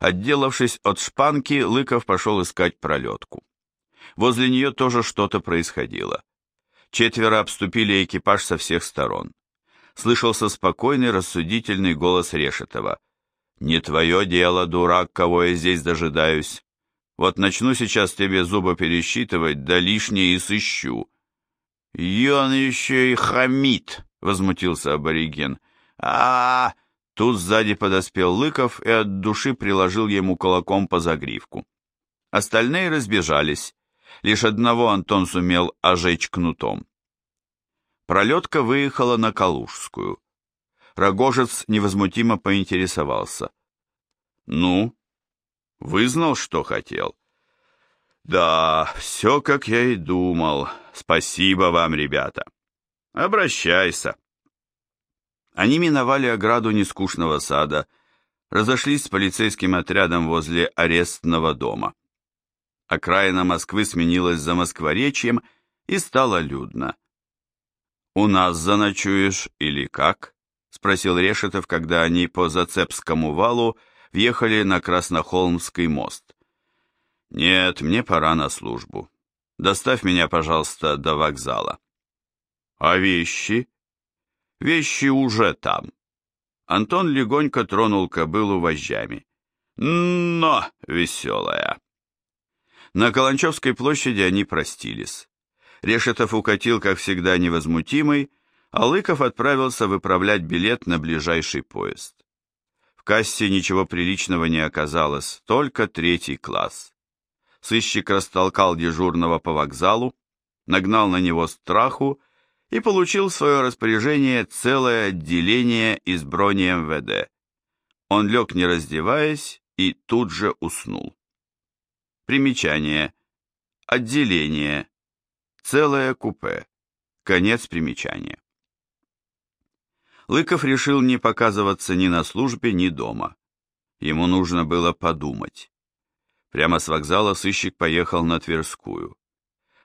Отделавшись от шпанки, Лыков пошел искать пролетку. Возле нее тоже что-то происходило. Четверо обступили экипаж со всех сторон. Слышался спокойный, рассудительный голос Решетова. «Не твое дело, дурак, кого я здесь дожидаюсь. Вот начну сейчас тебе зубы пересчитывать, да лишнее и сыщу». «И он еще и хамит», — возмутился абориген. а, -а, -а Тут сзади подоспел Лыков и от души приложил ему кулаком по загривку. Остальные разбежались. Лишь одного Антон сумел ожечь кнутом. Пролетка выехала на Калужскую. Рогожец невозмутимо поинтересовался. «Ну, вызнал, что хотел?» «Да, все, как я и думал. Спасибо вам, ребята. Обращайся». Они миновали ограду нескучного сада, разошлись с полицейским отрядом возле арестного дома. Окраина Москвы сменилась за Москворечьем и стало людно. «У нас заночуешь или как?» — спросил Решетов, когда они по Зацепскому валу въехали на Краснохолмский мост. «Нет, мне пора на службу. Доставь меня, пожалуйста, до вокзала». «А вещи?» Вещи уже там. Антон легонько тронул кобылу вожжами. Но, веселая. На Каланчевской площади они простились. Решетов укатил, как всегда, невозмутимый, а Лыков отправился выправлять билет на ближайший поезд. В кассе ничего приличного не оказалось, только третий класс. Сыщик растолкал дежурного по вокзалу, нагнал на него страху и получил в свое распоряжение целое отделение из брони МВД. Он лег не раздеваясь и тут же уснул. Примечание. Отделение. Целое купе. Конец примечания. Лыков решил не показываться ни на службе, ни дома. Ему нужно было подумать. Прямо с вокзала сыщик поехал на Тверскую.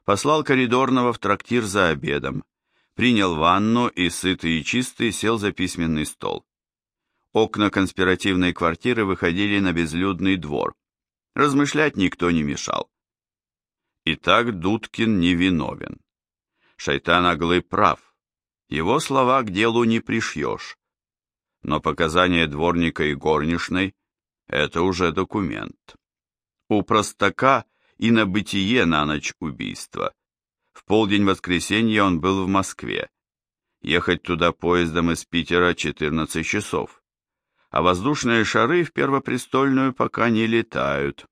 Послал коридорного в трактир за обедом принял ванну и, сытый и чистый, сел за письменный стол. Окна конспиративной квартиры выходили на безлюдный двор. Размышлять никто не мешал. Итак, Дудкин невиновен. Шайтан Аглы прав. Его слова к делу не пришьешь. Но показания дворника и горничной — это уже документ. У простака и на бытие на ночь убийства — полдень воскресенья он был в Москве. Ехать туда поездом из Питера 14 часов. А воздушные шары в Первопрестольную пока не летают.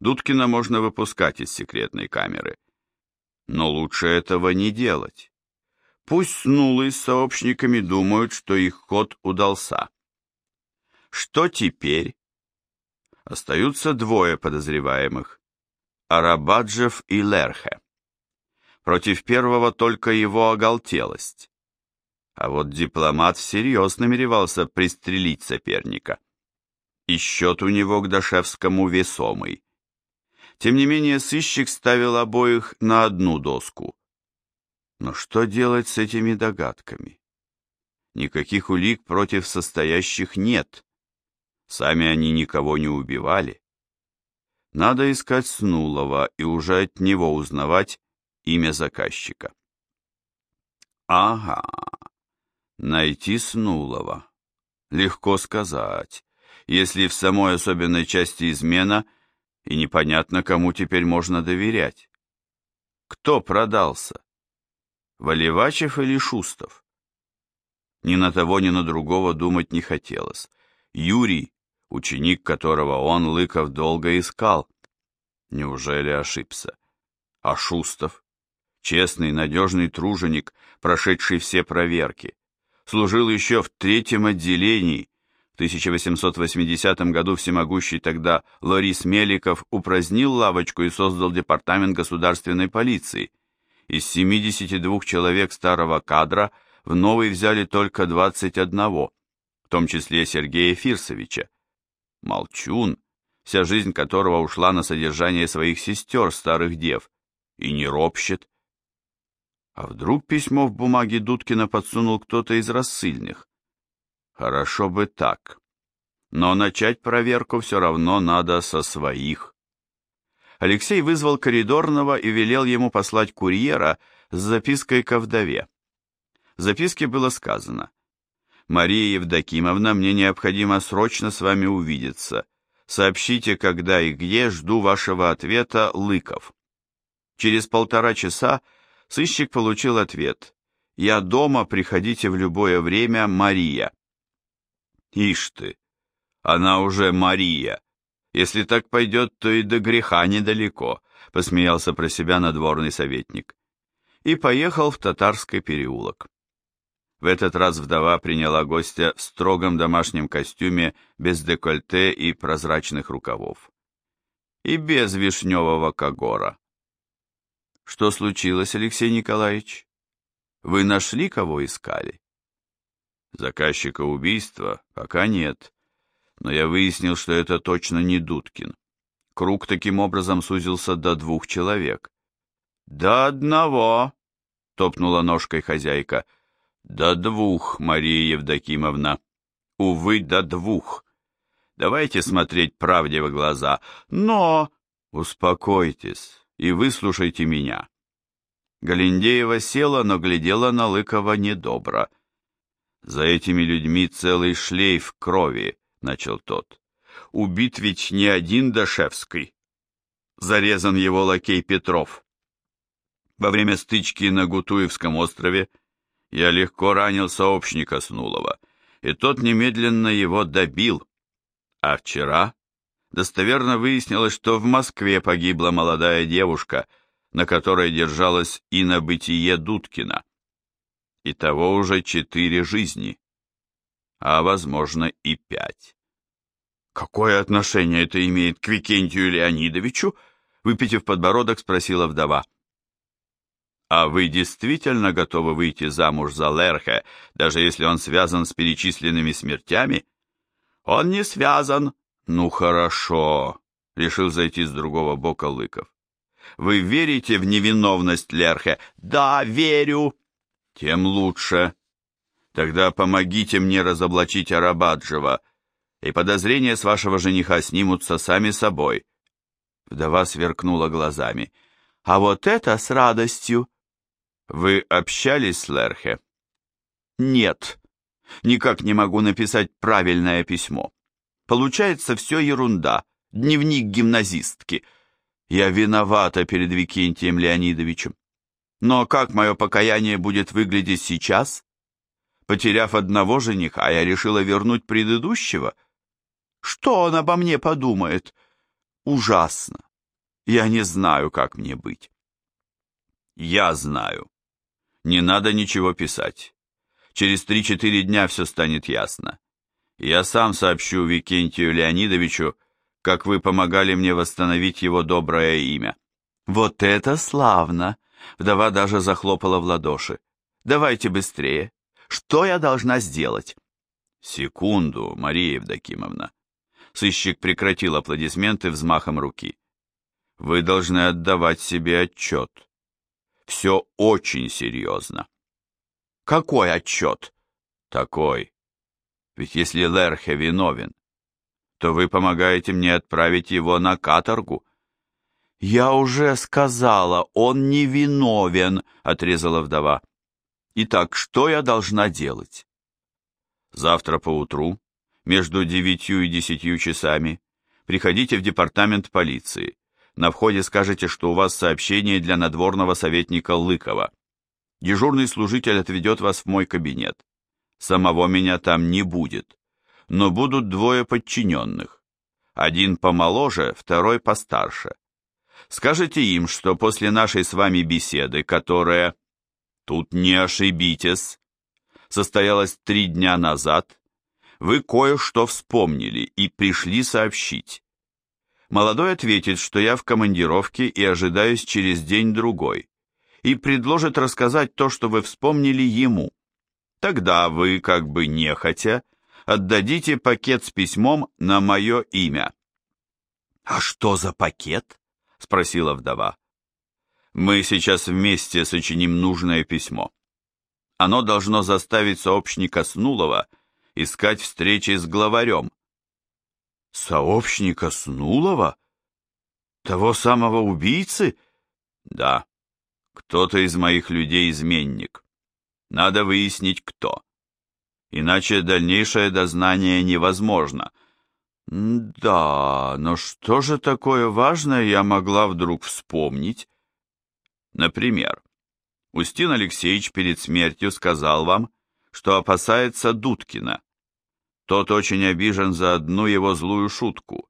Дудкина можно выпускать из секретной камеры. Но лучше этого не делать. Пусть Снулы с сообщниками думают, что их ход удался. Что теперь? Остаются двое подозреваемых. Арабаджев и Лерхе. Против первого только его оголтелость. А вот дипломат всерьез намеревался пристрелить соперника. И счет у него к Дашевскому весомый. Тем не менее, сыщик ставил обоих на одну доску. Но что делать с этими догадками? Никаких улик против состоящих нет. Сами они никого не убивали. Надо искать Снулова и уже от него узнавать, имя заказчика. Ага, найти Снулова. Легко сказать, если в самой особенной части измена, и непонятно, кому теперь можно доверять. Кто продался? Валивачев или Шустов? Ни на того, ни на другого думать не хотелось. Юрий, ученик которого он, Лыков, долго искал. Неужели ошибся? А Шустов? Честный, надежный труженик, прошедший все проверки. Служил еще в третьем отделении. В 1880 году всемогущий тогда Лорис Меликов упразднил лавочку и создал департамент государственной полиции. Из 72 человек старого кадра в новый взяли только 21, в том числе Сергея Фирсовича. Молчун, вся жизнь которого ушла на содержание своих сестер, старых дев, и не ропщет, а вдруг письмо в бумаге Дудкина подсунул кто-то из рассыльных? Хорошо бы так. но начать проверку все равно надо со своих. Алексей вызвал коридорного и велел ему послать курьера с запиской ко вдове. В записке было сказано «Мария Евдокимовна, мне необходимо срочно с вами увидеться. Сообщите, когда и где, жду вашего ответа, Лыков». Через полтора часа сыщик получил ответ «Я дома, приходите в любое время, Мария». Ишь ты, она уже Мария. Если так пойдет, то и до греха недалеко, посмеялся про себя надворный советник. И поехал в Татарский переулок. В этот раз вдова приняла гостя в строгом домашнем костюме без декольте и прозрачных рукавов. И без вишневого когора. Что случилось, Алексей Николаевич? Вы нашли, кого искали? Заказчика убийства пока нет, но я выяснил, что это точно не Дудкин. Круг таким образом сузился до двух человек. «До одного!» — топнула ножкой хозяйка. «До двух, Мария Евдокимовна. Увы, до двух. Давайте смотреть правде в глаза. Но...» «Успокойтесь и выслушайте меня». Галиндеева села, но глядела на Лыкова недобро. «За этими людьми целый шлейф крови», — начал тот. «Убит ведь не один Дашевский. Зарезан его лакей Петров. Во время стычки на Гутуевском острове я легко ранил сообщника Снулова, и тот немедленно его добил. А вчера достоверно выяснилось, что в Москве погибла молодая девушка, на которой держалась и на бытие Дудкина. И того уже четыре жизни а, возможно, и пять. «Какое отношение это имеет к Викентию Леонидовичу?» выпитив подбородок, спросила вдова. «А вы действительно готовы выйти замуж за Лерхе, даже если он связан с перечисленными смертями?» «Он не связан». «Ну хорошо», — решил зайти с другого бока Лыков. «Вы верите в невиновность Лерхе?» «Да, верю». «Тем лучше. Тогда помогите мне разоблачить Арабаджева, и подозрения с вашего жениха снимутся сами собой. Вдова сверкнула глазами. А вот это с радостью. Вы общались с Лерхе? Нет. Никак не могу написать правильное письмо. Получается все ерунда. Дневник гимназистки. Я виновата перед Викентием Леонидовичем. Но как мое покаяние будет выглядеть сейчас? Потеряв одного жениха, я решила вернуть предыдущего. Что он обо мне подумает? Ужасно. Я не знаю, как мне быть. Я знаю. Не надо ничего писать. Через три-четыре дня все станет ясно. Я сам сообщу Викентию Леонидовичу, как вы помогали мне восстановить его доброе имя. Вот это славно! Вдова даже захлопала в ладоши. Давайте быстрее. Что я должна сделать?» «Секунду, Мария Евдокимовна». Сыщик прекратил аплодисменты взмахом руки. «Вы должны отдавать себе отчет. Все очень серьезно». «Какой отчет?» «Такой. Ведь если Лерхе виновен, то вы помогаете мне отправить его на каторгу». «Я уже сказала, он не виновен», — отрезала вдова. Итак, что я должна делать? Завтра поутру, между девятью и десятью часами, приходите в департамент полиции. На входе скажете, что у вас сообщение для надворного советника Лыкова. Дежурный служитель отведет вас в мой кабинет. Самого меня там не будет, но будут двое подчиненных. Один помоложе, второй постарше. Скажите им, что после нашей с вами беседы, которая Тут не ошибитесь. Состоялось три дня назад. Вы кое-что вспомнили и пришли сообщить. Молодой ответит, что я в командировке и ожидаюсь через день-другой, и предложит рассказать то, что вы вспомнили ему. Тогда вы, как бы нехотя, отдадите пакет с письмом на мое имя. «А что за пакет?» — спросила вдова. Мы сейчас вместе сочиним нужное письмо. Оно должно заставить сообщника Снулова искать встречи с главарем. Сообщника Снулова? Того самого убийцы? Да. Кто-то из моих людей изменник. Надо выяснить, кто. Иначе дальнейшее дознание невозможно. Да, но что же такое важное я могла вдруг вспомнить? Например, Устин Алексеевич перед смертью сказал вам, что опасается Дудкина. Тот очень обижен за одну его злую шутку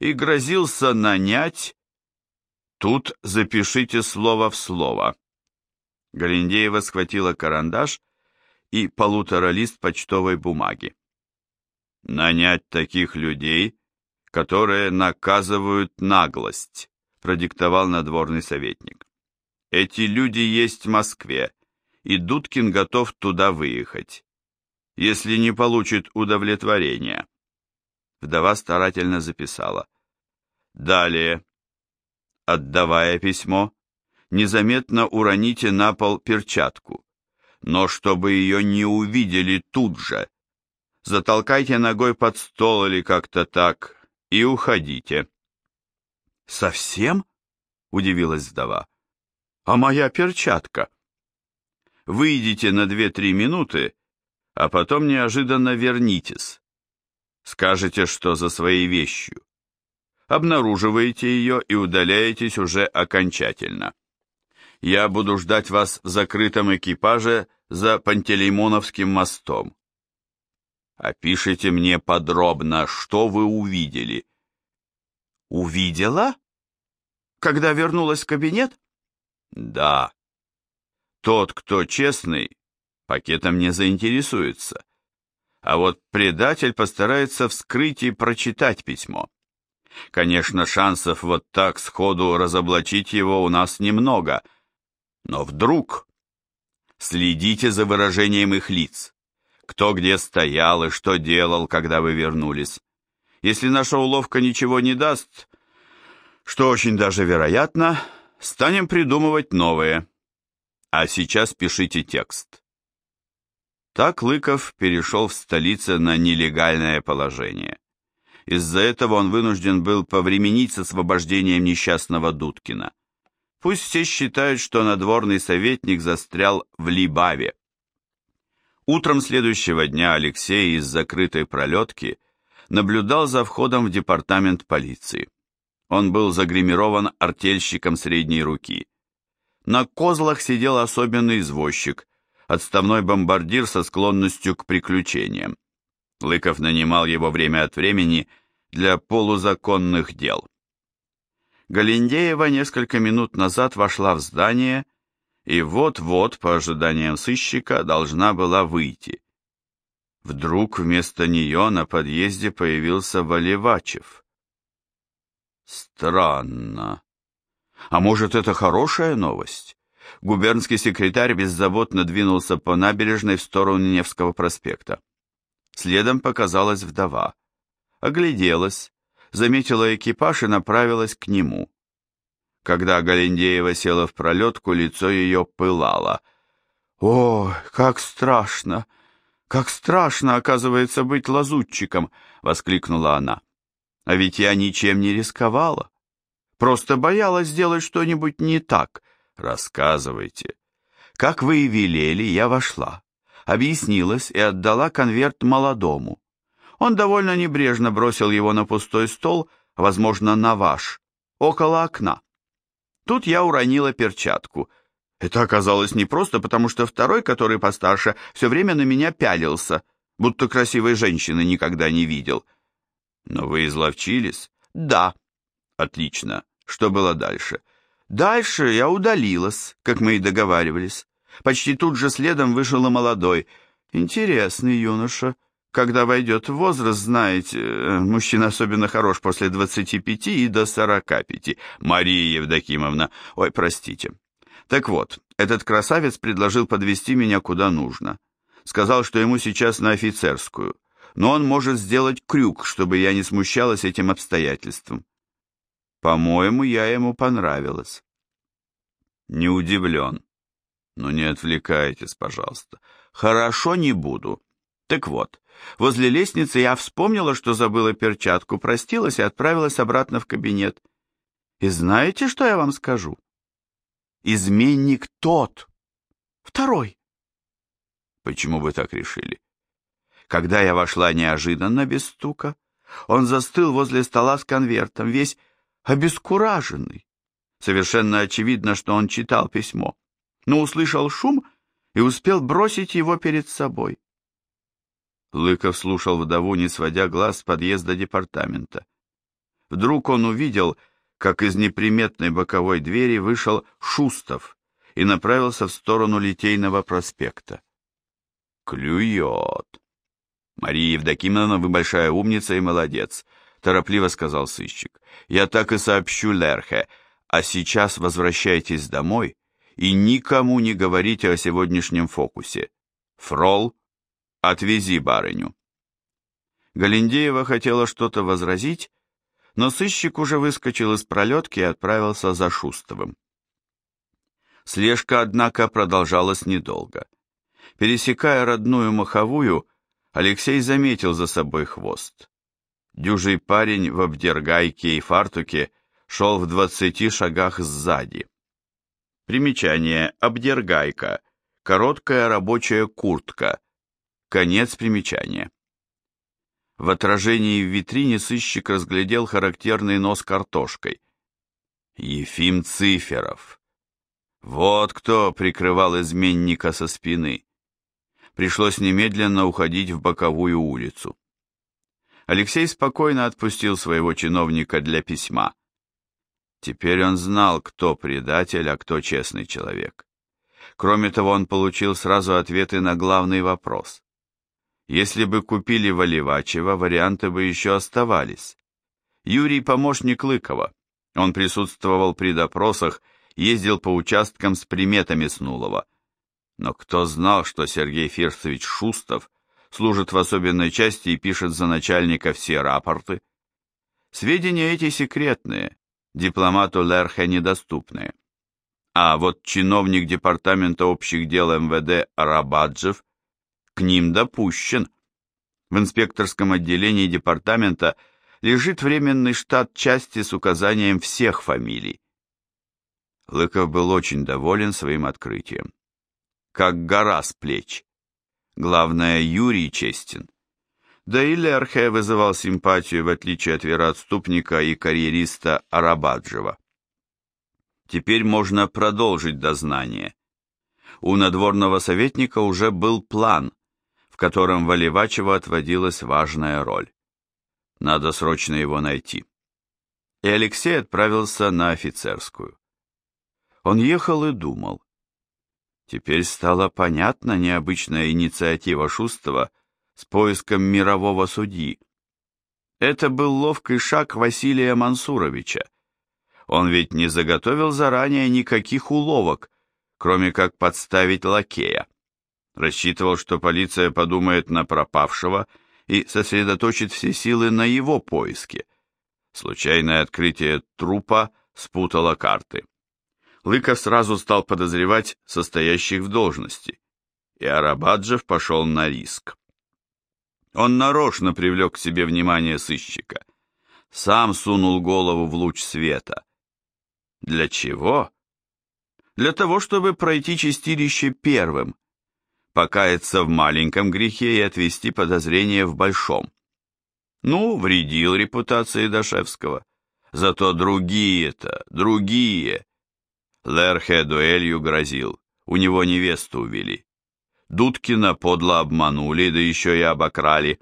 и грозился нанять... Тут запишите слово в слово. Галиндеева схватила карандаш и полутора лист почтовой бумаги. Нанять таких людей, которые наказывают наглость, продиктовал надворный советник. Эти люди есть в Москве, и Дудкин готов туда выехать. Если не получит удовлетворения. Вдова старательно записала. Далее. Отдавая письмо, незаметно уроните на пол перчатку, но чтобы ее не увидели тут же. Затолкайте ногой под стол или как-то так и уходите. «Совсем?» — удивилась вдова. «А моя перчатка?» Выйдите на две-три минуты, а потом неожиданно вернитесь. Скажете, что за своей вещью. Обнаруживаете ее и удаляетесь уже окончательно. Я буду ждать вас в закрытом экипаже за Пантелеймоновским мостом. Опишите мне подробно, что вы увидели. Увидела? Когда вернулась в кабинет? Да. Тот, кто честный, пакетом не заинтересуется. А вот предатель постарается вскрыть и прочитать письмо. Конечно, шансов вот так сходу разоблачить его у нас немного, но вдруг... Следите за выражением их лиц. Кто где стоял и что делал, когда вы вернулись. Если наша уловка ничего не даст, что очень даже вероятно, станем придумывать новые. А сейчас пишите текст. Так Лыков перешел в столице на нелегальное положение. Из-за этого он вынужден был повременить с освобождением несчастного Дудкина. Пусть все считают, что надворный советник застрял в Либаве. Утром следующего дня Алексей из закрытой пролетки наблюдал за входом в департамент полиции. Он был загримирован артельщиком средней руки. На козлах сидел особенный извозчик, отставной бомбардир со склонностью к приключениям. Лыков нанимал его время от времени для полузаконных дел. Галиндеева несколько минут назад вошла в здание и вот-вот, по ожиданиям сыщика, должна была выйти. Вдруг вместо нее на подъезде появился Валивачев. Странно. А может, это хорошая новость? Губернский секретарь беззаботно двинулся по набережной в сторону Невского проспекта. Следом показалась вдова. Огляделась, заметила экипаж и направилась к нему. Когда Галендеева села в пролетку, лицо ее пылало. «О, как страшно! Как страшно, оказывается, быть лазутчиком!» — воскликнула она. «А ведь я ничем не рисковала. Просто боялась сделать что-нибудь не так. Рассказывайте. Как вы и велели, я вошла. Объяснилась и отдала конверт молодому. Он довольно небрежно бросил его на пустой стол, возможно, на ваш, около окна. Тут я уронила перчатку. Это оказалось не просто, потому что второй, который постарше, все время на меня пялился, будто красивой женщины никогда не видел. Но вы изловчились? Да. Отлично. Что было дальше? Дальше я удалилась, как мы и договаривались. Почти тут же следом вышел и молодой. Интересный юноша. Когда войдет возраст, знаете, мужчина особенно хорош после 25 и до 45. Мария Евдокимовна. Ой, простите. Так вот, этот красавец предложил подвести меня куда нужно. Сказал, что ему сейчас на офицерскую. Но он может сделать крюк, чтобы я не смущалась этим обстоятельством. По-моему, я ему понравилась. Не удивлен. Но не отвлекайтесь, пожалуйста. Хорошо, не буду. Так вот, возле лестницы я вспомнила, что забыла перчатку, простилась и отправилась обратно в кабинет. И знаете, что я вам скажу? Изменник тот. Второй. Почему вы так решили? Когда я вошла неожиданно, без стука, он застыл возле стола с конвертом, весь обескураженный. Совершенно очевидно, что он читал письмо, но услышал шум и успел бросить его перед собой. Лыков слушал вдову, не сводя глаз с подъезда департамента. Вдруг он увидел, как из неприметной боковой двери вышел Шустов и направился в сторону Литейного проспекта. «Клюет!» «Мария Евдокимовна, вы большая умница и молодец», — торопливо сказал сыщик. «Я так и сообщу Лерхе, а сейчас возвращайтесь домой и никому не говорите о сегодняшнем фокусе. Фрол, отвези барыню». Галиндеева хотела что-то возразить, но сыщик уже выскочил из пролетки и отправился за Шустовым. Слежка, однако, продолжалась недолго. Пересекая родную маховую, Алексей заметил за собой хвост. Дюжий парень в обдергайке и фартуке шел в двадцати шагах сзади. Примечание. Обдергайка. Короткая рабочая куртка. Конец примечания. В отражении в витрине сыщик разглядел характерный нос картошкой. Ефим Циферов. Вот кто прикрывал изменника со спины пришлось немедленно уходить в боковую улицу. Алексей спокойно отпустил своего чиновника для письма. Теперь он знал, кто предатель, а кто честный человек. Кроме того, он получил сразу ответы на главный вопрос. Если бы купили Валивачева, варианты бы еще оставались. Юрий – помощник Лыкова. Он присутствовал при допросах, ездил по участкам с приметами Снулова. Но кто знал, что Сергей Фирсович Шустов служит в особенной части и пишет за начальника все рапорты? Сведения эти секретные, дипломату Лерхе недоступные. А вот чиновник Департамента общих дел МВД Арабаджев к ним допущен. В инспекторском отделении департамента лежит временный штат части с указанием всех фамилий. Лыков был очень доволен своим открытием как гора с плеч. Главное, Юрий честен. Да и Лерхе вызывал симпатию, в отличие от вероотступника и карьериста Арабаджева. Теперь можно продолжить дознание. У надворного советника уже был план, в котором Валивачеву отводилась важная роль. Надо срочно его найти. И Алексей отправился на офицерскую. Он ехал и думал. Теперь стала понятна необычная инициатива Шустова с поиском мирового судьи. Это был ловкий шаг Василия Мансуровича. Он ведь не заготовил заранее никаких уловок, кроме как подставить лакея. Рассчитывал, что полиция подумает на пропавшего и сосредоточит все силы на его поиске. Случайное открытие трупа спутало карты. Лыков сразу стал подозревать состоящих в должности, и Арабаджев пошел на риск. Он нарочно привлек к себе внимание сыщика, сам сунул голову в луч света. Для чего? Для того, чтобы пройти чистилище первым, покаяться в маленьком грехе и отвести подозрение в большом. Ну, вредил репутации Дашевского. Зато другие-то, другие, Лерхе дуэлью грозил, у него невесту увели. Дудкина подло обманули, да еще и обокрали.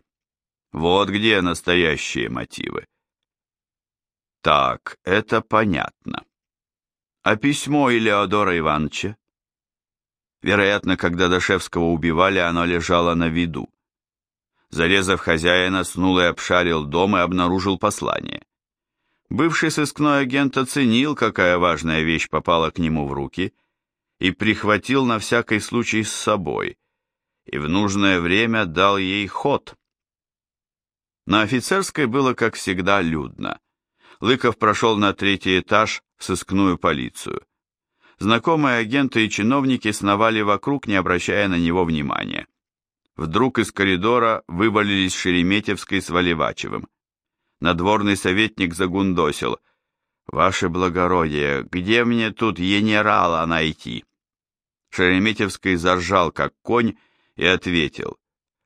Вот где настоящие мотивы. Так, это понятно. А письмо Илеодора Ивановича? Вероятно, когда Дашевского убивали, оно лежало на виду. Зарезав хозяина, Снулый обшарил дом и обнаружил послание. Бывший сыскной агент оценил, какая важная вещь попала к нему в руки, и прихватил на всякий случай с собой, и в нужное время дал ей ход. На офицерской было, как всегда, людно. Лыков прошел на третий этаж в сыскную полицию. Знакомые агенты и чиновники сновали вокруг, не обращая на него внимания. вдруг из коридора вывалились Шереметьевский с Валивачевым. Надворный советник загундосил. «Ваше благородие, где мне тут генерала найти?» Шереметьевский заржал, как конь, и ответил.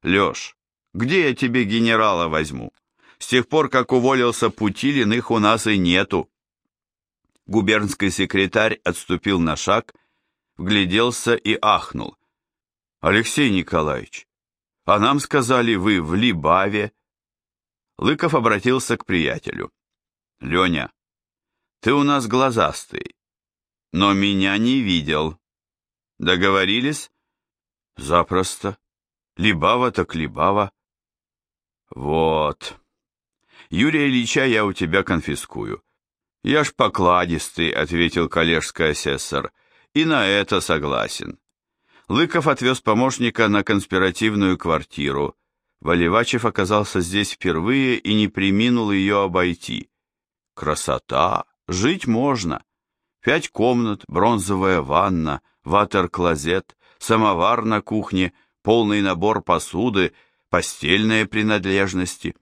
«Леш, где я тебе генерала возьму? С тех пор, как уволился Путилин, их у нас и нету». Губернский секретарь отступил на шаг, вгляделся и ахнул. «Алексей Николаевич, а нам сказали, вы в Либаве». Лыков обратился к приятелю. «Леня, ты у нас глазастый, но меня не видел. Договорились?» «Запросто. Либава так Либава». «Вот. Юрия Ильича я у тебя конфискую». «Я ж покладистый», — ответил коллежский асессор, — «и на это согласен». Лыков отвез помощника на конспиративную квартиру. Валивачев оказался здесь впервые и не приминул ее обойти. Красота! Жить можно! Пять комнат, бронзовая ванна, ватер-клозет, самовар на кухне, полный набор посуды, постельные принадлежности.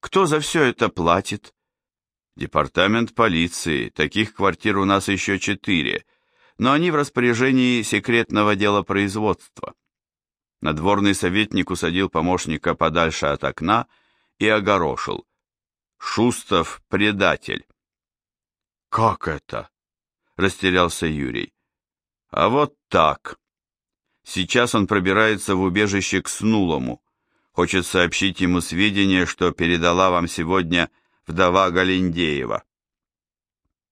Кто за все это платит? Департамент полиции. Таких квартир у нас еще четыре но они в распоряжении секретного дела производства. Надворный советник усадил помощника подальше от окна и огорошил. Шустов предатель. «Как это?» — растерялся Юрий. «А вот так. Сейчас он пробирается в убежище к Снулому. Хочет сообщить ему сведения, что передала вам сегодня вдова Галиндеева.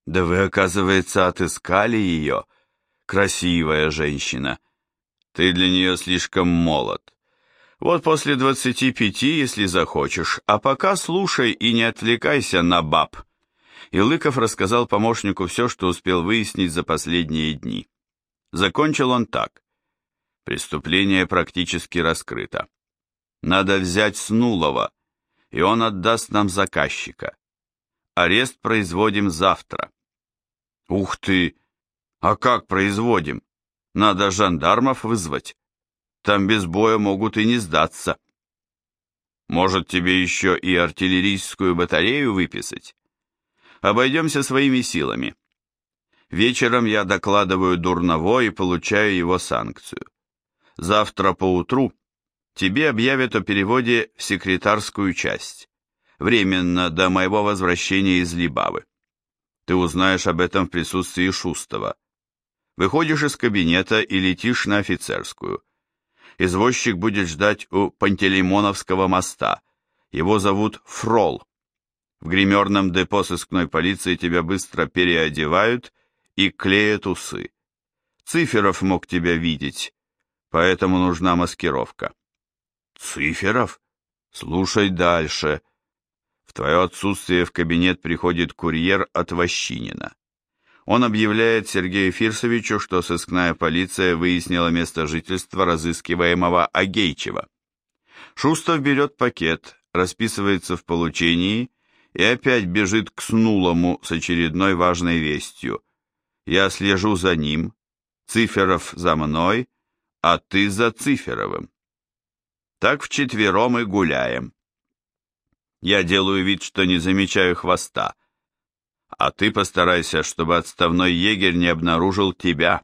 Да вы, оказывается, отыскали ее. Красивая женщина. Ты для нее слишком молод. Вот после двадцати пяти, если захочешь, а пока слушай и не отвлекайся на баб. И Лыков рассказал помощнику все, что успел выяснить за последние дни. Закончил он так. Преступление практически раскрыто. Надо взять Снулова, и он отдаст нам заказчика. Арест производим завтра. Ух ты! А как производим? Надо жандармов вызвать. Там без боя могут и не сдаться. Может, тебе еще и артиллерийскую батарею выписать? Обойдемся своими силами. Вечером я докладываю Дурново и получаю его санкцию. Завтра поутру тебе объявят о переводе в секретарскую часть, временно до моего возвращения из Либавы. Ты узнаешь об этом в присутствии Шустова. Выходишь из кабинета и летишь на офицерскую. Извозчик будет ждать у Пантелеймоновского моста. Его зовут Фрол. В гримерном депо сыскной полиции тебя быстро переодевают и клеят усы. Циферов мог тебя видеть, поэтому нужна маскировка. Циферов? Слушай дальше. В твое отсутствие в кабинет приходит курьер от Ващинина. Он объявляет Сергею Фирсовичу, что сыскная полиция выяснила место жительства разыскиваемого Агейчева. Шустов берет пакет, расписывается в получении и опять бежит к Снулому с очередной важной вестью. Я слежу за ним, Циферов за мной, а ты за Циферовым. Так вчетвером и гуляем. Я делаю вид, что не замечаю хвоста. А ты постарайся, чтобы отставной егерь не обнаружил тебя.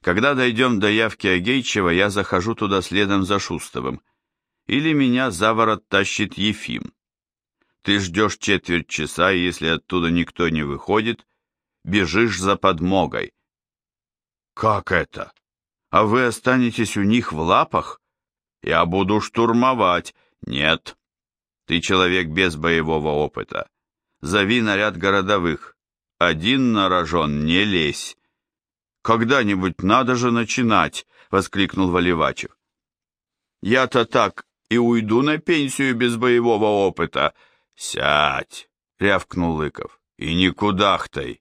Когда дойдем до явки Агейчева, я захожу туда следом за Шустовым. Или меня за ворот тащит Ефим. Ты ждешь четверть часа, и если оттуда никто не выходит, бежишь за подмогой. Как это? А вы останетесь у них в лапах? Я буду штурмовать. Нет, ты человек без боевого опыта. Зови наряд городовых. Один на рожон не лезь. Когда-нибудь надо же начинать, воскликнул Валивачев. Я-то так и уйду на пенсию без боевого опыта. Сядь, рявкнул Лыков. И никуда хтай.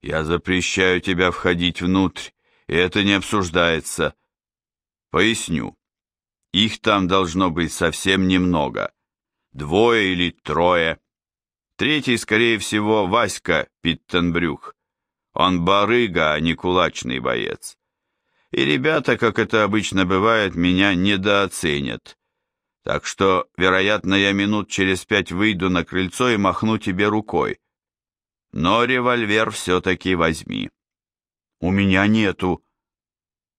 Я запрещаю тебя входить внутрь, и это не обсуждается. Поясню. Их там должно быть совсем немного двое или трое. Третий, скорее всего, Васька Питтенбрюх. Он барыга, а не кулачный боец. и ребята, как это обычно бывает, меня недооценят. Так что, вероятно, я минут через пять выйду на крыльцо и махну тебе рукой. Но револьвер все-таки возьми. У меня нету.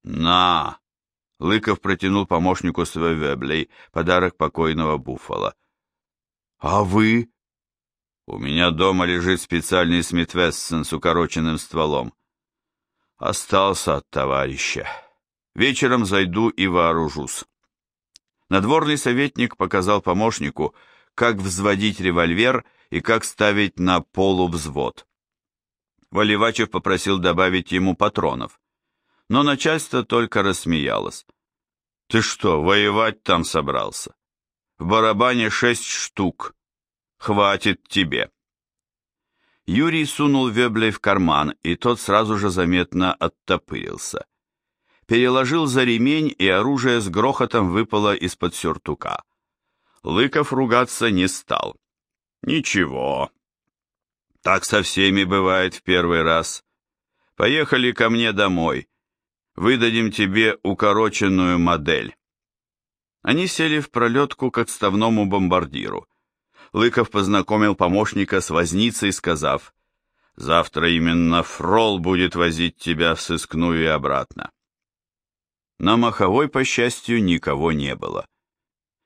На! Лыков протянул помощнику свой веблей, подарок покойного Буффало. А вы? У меня дома лежит специальный Смит Вессон с укороченным стволом. Остался от товарища. Вечером зайду и вооружусь. Надворный советник показал помощнику, как взводить револьвер и как ставить на полувзвод. Валивачев попросил добавить ему патронов, но начальство только рассмеялось. «Ты что, воевать там собрался? В барабане шесть штук. Хватит тебе». Юрий сунул Веблей в карман, и тот сразу же заметно оттопырился переложил за ремень, и оружие с грохотом выпало из-под сюртука. Лыков ругаться не стал. «Ничего. Так со всеми бывает в первый раз. Поехали ко мне домой. Выдадим тебе укороченную модель». Они сели в пролетку к отставному бомбардиру. Лыков познакомил помощника с возницей, сказав, «Завтра именно Фрол будет возить тебя в сыскную и обратно». На Маховой, по счастью, никого не было.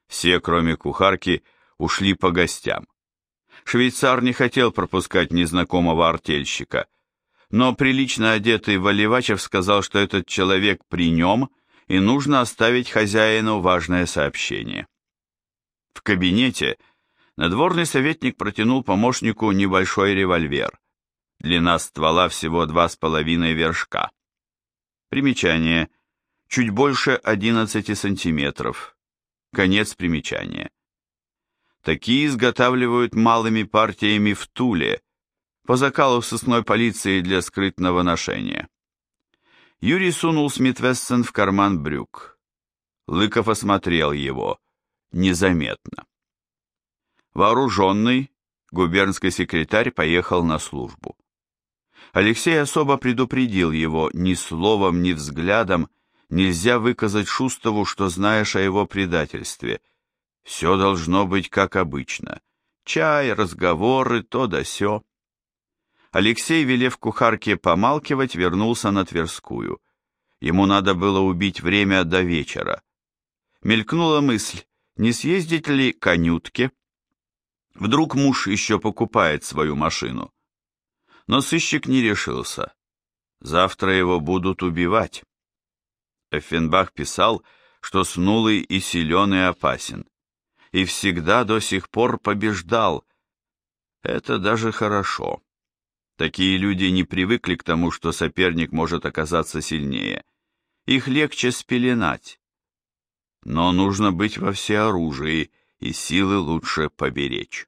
Все, кроме кухарки, ушли по гостям. Швейцар не хотел пропускать незнакомого артельщика, но прилично одетый Валивачев сказал, что этот человек при нем, и нужно оставить хозяину важное сообщение. В кабинете надворный советник протянул помощнику небольшой револьвер. Длина ствола всего два с половиной вершка. Примечание – чуть больше 11 сантиметров. Конец примечания. Такие изготавливают малыми партиями в Туле, по закалу сосной полиции для скрытного ношения. Юрий сунул Смитвессен в карман брюк. Лыков осмотрел его. Незаметно. Вооруженный, губернский секретарь поехал на службу. Алексей особо предупредил его ни словом, ни взглядом, Нельзя выказать Шустову, что знаешь о его предательстве. Все должно быть как обычно. Чай, разговоры, то да сё. Алексей, велев кухарке помалкивать, вернулся на Тверскую. Ему надо было убить время до вечера. Мелькнула мысль, не съездить ли к Анютке? Вдруг муж еще покупает свою машину. Но сыщик не решился. Завтра его будут убивать. Эффенбах писал, что снулый и силен и опасен, и всегда до сих пор побеждал. Это даже хорошо. Такие люди не привыкли к тому, что соперник может оказаться сильнее. Их легче спеленать. Но нужно быть во всеоружии, и силы лучше поберечь.